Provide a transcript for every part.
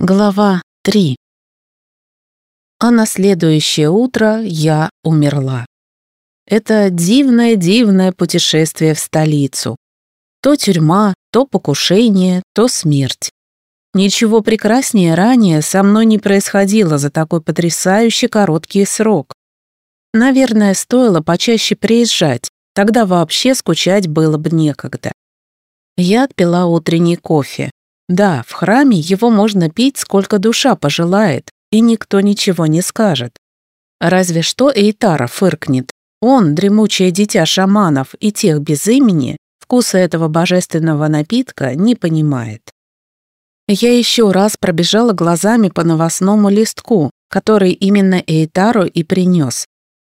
Глава 3 А на следующее утро я умерла. Это дивное-дивное путешествие в столицу. То тюрьма, то покушение, то смерть. Ничего прекраснее ранее со мной не происходило за такой потрясающе короткий срок. Наверное, стоило почаще приезжать, тогда вообще скучать было бы некогда. Я отпила утренний кофе. Да, в храме его можно пить сколько душа пожелает, и никто ничего не скажет. Разве что Эйтара фыркнет. Он, дремучее дитя шаманов и тех без имени, вкуса этого божественного напитка не понимает. Я еще раз пробежала глазами по новостному листку, который именно Эйтару и принес.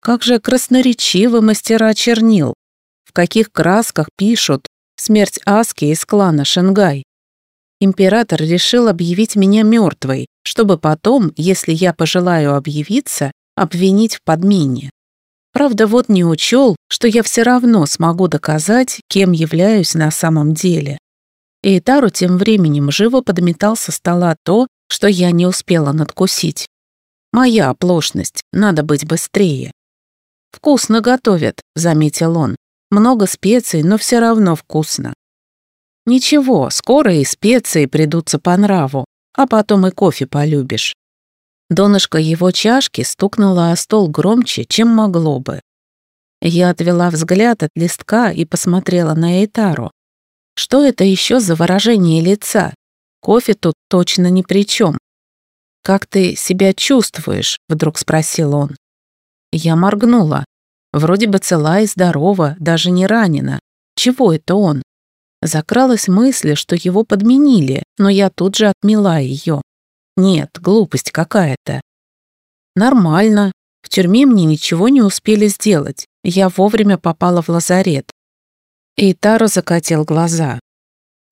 Как же красноречивы мастера чернил. В каких красках пишут «Смерть Аски из клана Шенгай» император решил объявить меня мертвой, чтобы потом, если я пожелаю объявиться, обвинить в подмене. Правда, вот не учел, что я все равно смогу доказать, кем являюсь на самом деле. И Тару тем временем живо подметал со стола то, что я не успела надкусить. Моя оплошность, надо быть быстрее. «Вкусно готовят», — заметил он. «Много специй, но все равно вкусно. Ничего, скоро и специи придутся по нраву, а потом и кофе полюбишь. Донышко его чашки стукнуло о стол громче, чем могло бы. Я отвела взгляд от листка и посмотрела на Эйтару. Что это еще за выражение лица? Кофе тут точно ни при чем. «Как ты себя чувствуешь?» — вдруг спросил он. Я моргнула. Вроде бы цела и здорова, даже не ранена. Чего это он? Закралась мысль, что его подменили, но я тут же отмела ее. Нет, глупость какая-то. Нормально. В тюрьме мне ничего не успели сделать. Я вовремя попала в лазарет. И Таро закатил глаза.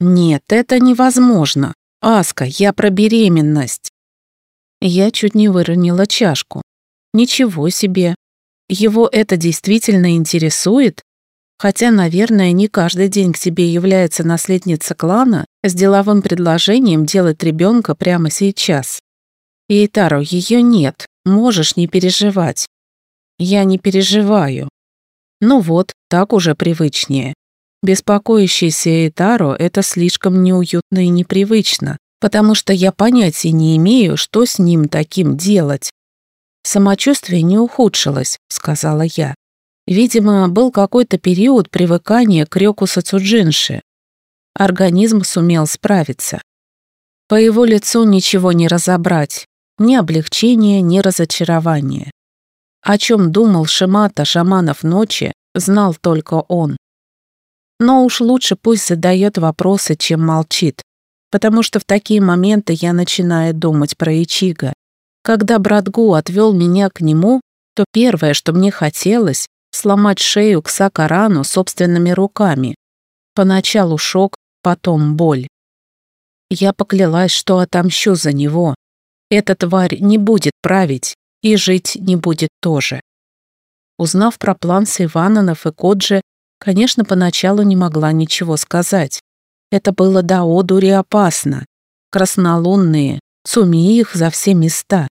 «Нет, это невозможно. Аска, я про беременность». Я чуть не выронила чашку. Ничего себе. Его это действительно интересует? Хотя, наверное, не каждый день к тебе является наследница клана с деловым предложением делать ребенка прямо сейчас. И ее нет, можешь не переживать. Я не переживаю. Ну вот, так уже привычнее. Беспокоящийся Итаро — это слишком неуютно и непривычно, потому что я понятия не имею, что с ним таким делать. Самочувствие не ухудшилось, сказала я. Видимо, был какой-то период привыкания к Рёку Сацуджинши. Организм сумел справиться. По его лицу ничего не разобрать, ни облегчения, ни разочарования. О чем думал Шимата шаманов ночи, знал только он. Но уж лучше пусть задает вопросы, чем молчит, потому что в такие моменты я начинаю думать про Ичига. Когда брат Гу отвел меня к нему, то первое, что мне хотелось, сломать шею к Сакарану собственными руками. Поначалу шок, потом боль. Я поклялась, что отомщу за него. Эта тварь не будет править и жить не будет тоже. Узнав про план Сейвананов и Коджи, конечно, поначалу не могла ничего сказать. Это было до одури опасно. Краснолунные, суми их за все места.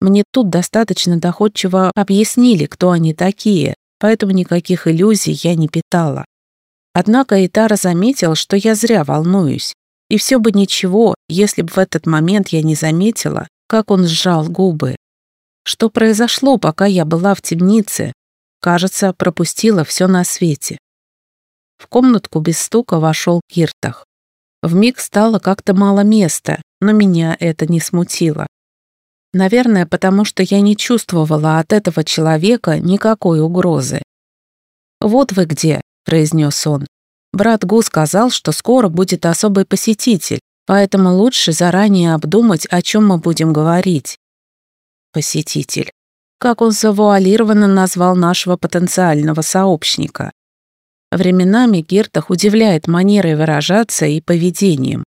Мне тут достаточно доходчиво объяснили, кто они такие, поэтому никаких иллюзий я не питала. Однако Итара заметил, что я зря волнуюсь. И все бы ничего, если бы в этот момент я не заметила, как он сжал губы. Что произошло, пока я была в темнице? Кажется, пропустила все на свете. В комнатку без стука вошел Киртах. Вмиг стало как-то мало места, но меня это не смутило. Наверное, потому что я не чувствовала от этого человека никакой угрозы. «Вот вы где», — произнес он. «Брат Гу сказал, что скоро будет особый посетитель, поэтому лучше заранее обдумать, о чем мы будем говорить». Посетитель. Как он завуалированно назвал нашего потенциального сообщника. Временами Гертах удивляет манерой выражаться и поведением.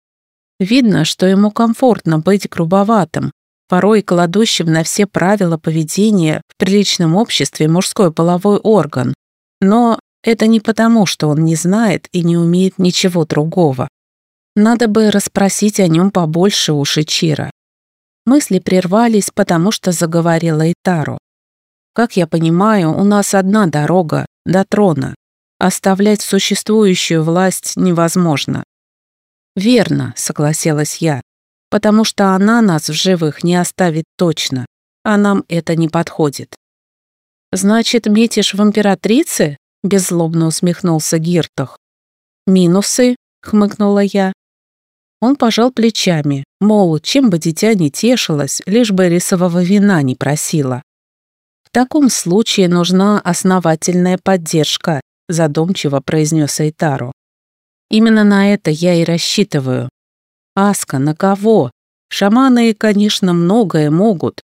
Видно, что ему комфортно быть грубоватым, порой кладущим на все правила поведения в приличном обществе мужской половой орган. Но это не потому, что он не знает и не умеет ничего другого. Надо бы расспросить о нем побольше у Шичира. Мысли прервались, потому что заговорила Итару. Как я понимаю, у нас одна дорога до трона. Оставлять существующую власть невозможно. Верно, согласилась я, потому что она нас в живых не оставит точно, а нам это не подходит. Значит, метишь в императрице? Беззлобно усмехнулся Гиртах. Минусы, хмыкнула я. Он пожал плечами, мол, чем бы дитя не тешилось, лишь бы рисового вина не просила. В таком случае нужна основательная поддержка, задумчиво произнес Эйтару. Именно на это я и рассчитываю. Аска, на кого? Шаманы, конечно, многое могут.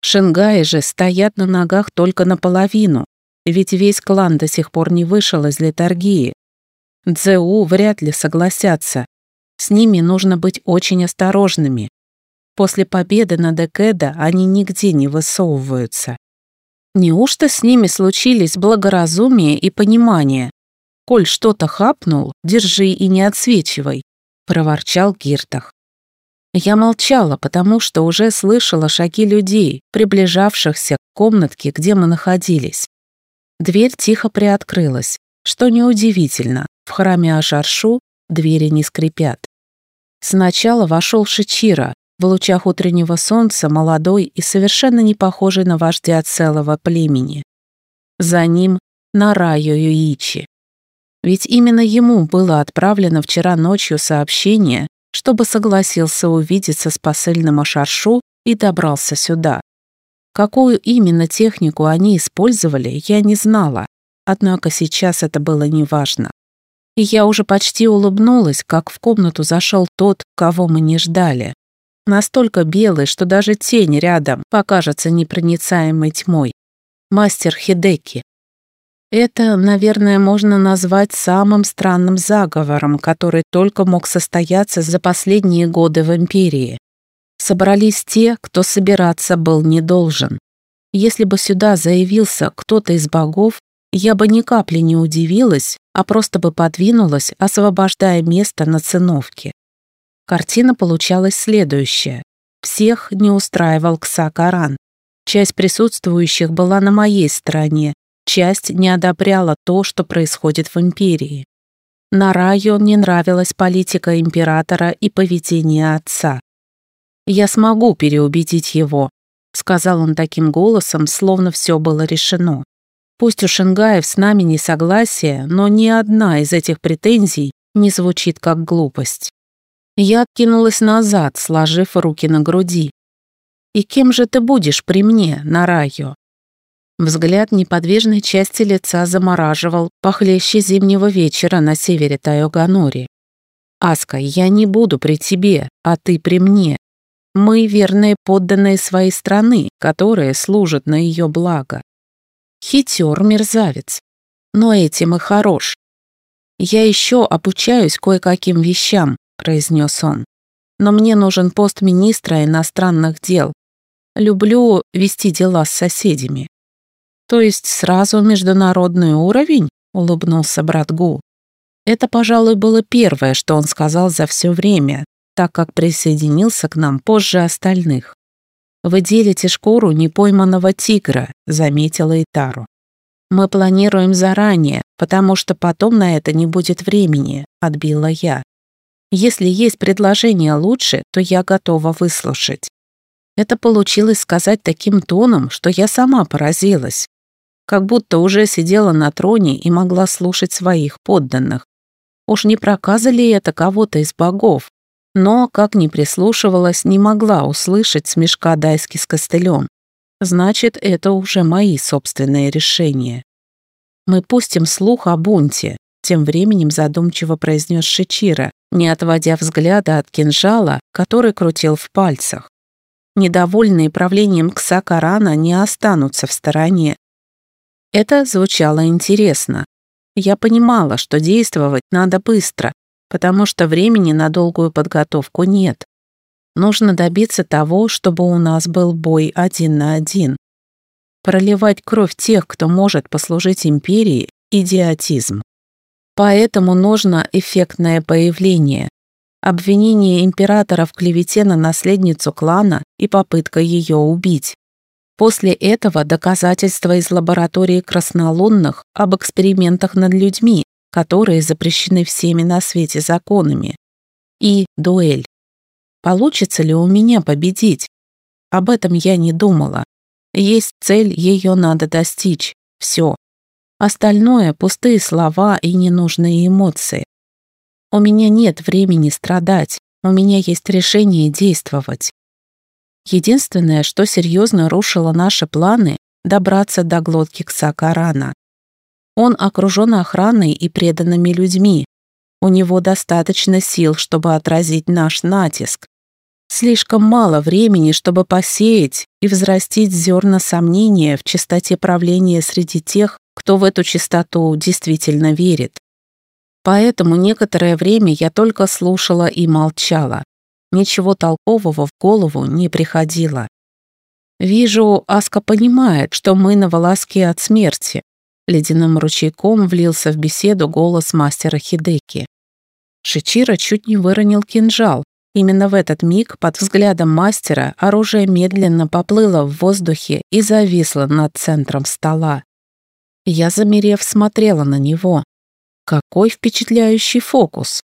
Шенгаи же стоят на ногах только наполовину, ведь весь клан до сих пор не вышел из летаргии. Дзеу вряд ли согласятся, с ними нужно быть очень осторожными. После победы над Экеда они нигде не высовываются. Неужто с ними случились благоразумие и понимание? Коль что-то хапнул, держи и не отсвечивай, проворчал Гиртах. Я молчала, потому что уже слышала шаги людей, приближавшихся к комнатке, где мы находились. Дверь тихо приоткрылась, что неудивительно, в храме Ашаршу двери не скрипят. Сначала вошел Шичира, в лучах утреннего солнца, молодой и совершенно не похожий на вождя целого племени. За ним Нарайо Юичи. Ведь именно ему было отправлено вчера ночью сообщение, чтобы согласился увидеться с посыльным Ашаршу и добрался сюда. Какую именно технику они использовали, я не знала, однако сейчас это было неважно и я уже почти улыбнулась, как в комнату зашел тот, кого мы не ждали. Настолько белый, что даже тень рядом покажется непроницаемой тьмой. Мастер Хидеки. Это, наверное, можно назвать самым странным заговором, который только мог состояться за последние годы в Империи. Собрались те, кто собираться был не должен. Если бы сюда заявился кто-то из богов, я бы ни капли не удивилась, а просто бы подвинулась, освобождая место на циновке. Картина получалась следующая. Всех не устраивал Ксакаран. Часть присутствующих была на моей стороне, часть не одобряла то, что происходит в империи. Нараю не нравилась политика императора и поведение отца. «Я смогу переубедить его», — сказал он таким голосом, словно все было решено. Пусть у Шенгаев с нами не согласие, но ни одна из этих претензий не звучит как глупость. Я откинулась назад, сложив руки на груди. «И кем же ты будешь при мне, Нарайо?» Взгляд неподвижной части лица замораживал похлеще зимнего вечера на севере Тайоганори. «Аска, я не буду при тебе, а ты при мне. Мы верные подданные своей страны, которые служат на ее благо. Хитер мерзавец. Но этим и хорош. «Я еще обучаюсь кое-каким вещам», — произнес он. «Но мне нужен пост министра иностранных дел. Люблю вести дела с соседями». «То есть сразу международный уровень?» — улыбнулся брат Гу. Это, пожалуй, было первое, что он сказал за все время, так как присоединился к нам позже остальных. «Вы делите шкуру непойманного тигра», — заметила Итару. «Мы планируем заранее, потому что потом на это не будет времени», — отбила я. «Если есть предложение лучше, то я готова выслушать». Это получилось сказать таким тоном, что я сама поразилась. Как будто уже сидела на троне и могла слушать своих подданных. Уж не проказали это кого-то из богов, но, как ни прислушивалась, не могла услышать смешка Дайски с костылем. Значит, это уже мои собственные решения. «Мы пустим слух о бунте», — тем временем задумчиво произнес Шичира, не отводя взгляда от кинжала, который крутил в пальцах. Недовольные правлением Ксакарана не останутся в стороне. Это звучало интересно. Я понимала, что действовать надо быстро, потому что времени на долгую подготовку нет. Нужно добиться того, чтобы у нас был бой один на один. Проливать кровь тех, кто может послужить империи – идиотизм. Поэтому нужно эффектное появление. обвинение императора в клевете на наследницу клана и попытка ее убить. После этого доказательства из лаборатории краснолунных об экспериментах над людьми, которые запрещены всеми на свете законами. И дуэль. Получится ли у меня победить? Об этом я не думала. Есть цель, ее надо достичь. Все. Остальное – пустые слова и ненужные эмоции. У меня нет времени страдать, у меня есть решение действовать. Единственное, что серьезно рушило наши планы – добраться до глотки Ксакарана. Он окружен охраной и преданными людьми. У него достаточно сил, чтобы отразить наш натиск. Слишком мало времени, чтобы посеять и взрастить зерна сомнения в чистоте правления среди тех, кто в эту чистоту действительно верит. Поэтому некоторое время я только слушала и молчала. Ничего толкового в голову не приходило. Вижу, Аска понимает, что мы на волоске от смерти. Ледяным ручейком влился в беседу голос мастера Хидеки. Шичира чуть не выронил кинжал. Именно в этот миг под взглядом мастера оружие медленно поплыло в воздухе и зависло над центром стола. Я, замерев, смотрела на него. Какой впечатляющий фокус!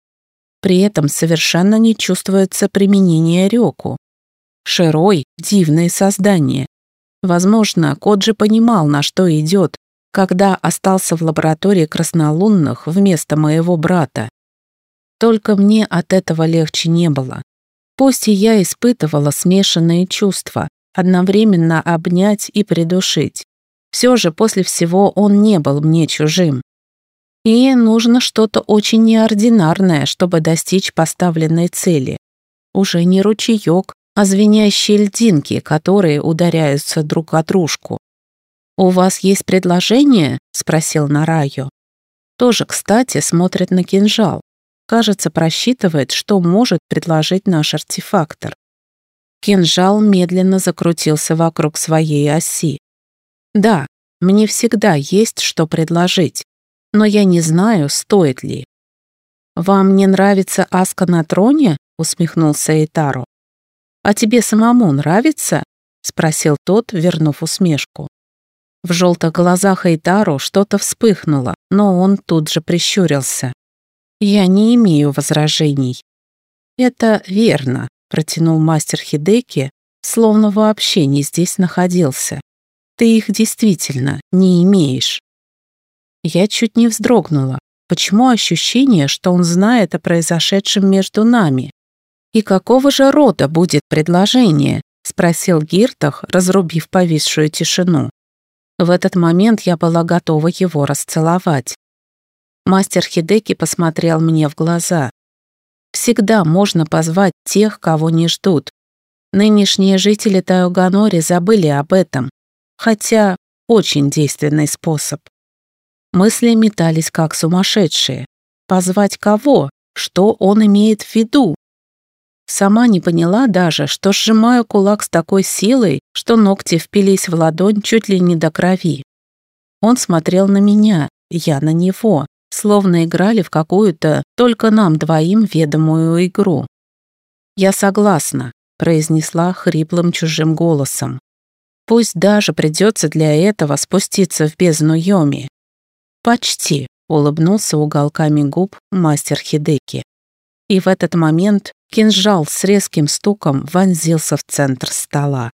При этом совершенно не чувствуется применение Рёку. Широй — дивное создание. Возможно, Коджи понимал, на что идет, когда остался в лаборатории краснолунных вместо моего брата. Только мне от этого легче не было. Пусть и я испытывала смешанные чувства, одновременно обнять и придушить. Все же после всего он не был мне чужим. И нужно что-то очень неординарное, чтобы достичь поставленной цели. Уже не ручеек, а звенящие льдинки, которые ударяются друг о дружку. «У вас есть предложение?» — спросил Нарайо. Тоже, кстати, смотрит на кинжал. Кажется, просчитывает, что может предложить наш артефактор. Кинжал медленно закрутился вокруг своей оси. Да, мне всегда есть что предложить, но я не знаю, стоит ли. «Вам не нравится Аска на троне?» — усмехнулся Эйтару. «А тебе самому нравится?» — спросил тот, вернув усмешку. В желтых глазах Эйтару что-то вспыхнуло, но он тут же прищурился. «Я не имею возражений». «Это верно», — протянул мастер Хидеки, словно вообще не здесь находился. Ты их действительно не имеешь. Я чуть не вздрогнула. Почему ощущение, что он знает о произошедшем между нами? И какого же рода будет предложение? Спросил Гиртах, разрубив повисшую тишину. В этот момент я была готова его расцеловать. Мастер Хидеки посмотрел мне в глаза. Всегда можно позвать тех, кого не ждут. Нынешние жители Тайоганори забыли об этом хотя очень действенный способ. Мысли метались как сумасшедшие. Позвать кого? Что он имеет в виду? Сама не поняла даже, что сжимаю кулак с такой силой, что ногти впились в ладонь чуть ли не до крови. Он смотрел на меня, я на него, словно играли в какую-то только нам двоим ведомую игру. «Я согласна», — произнесла хриплым чужим голосом. Пусть даже придется для этого спуститься в бездну Йоми. Почти, улыбнулся уголками губ мастер Хидеки. И в этот момент кинжал с резким стуком вонзился в центр стола.